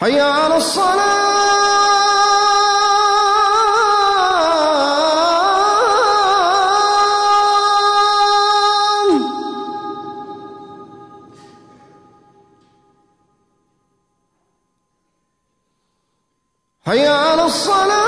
حي على الصلاة. حي على الصلاة.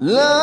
لا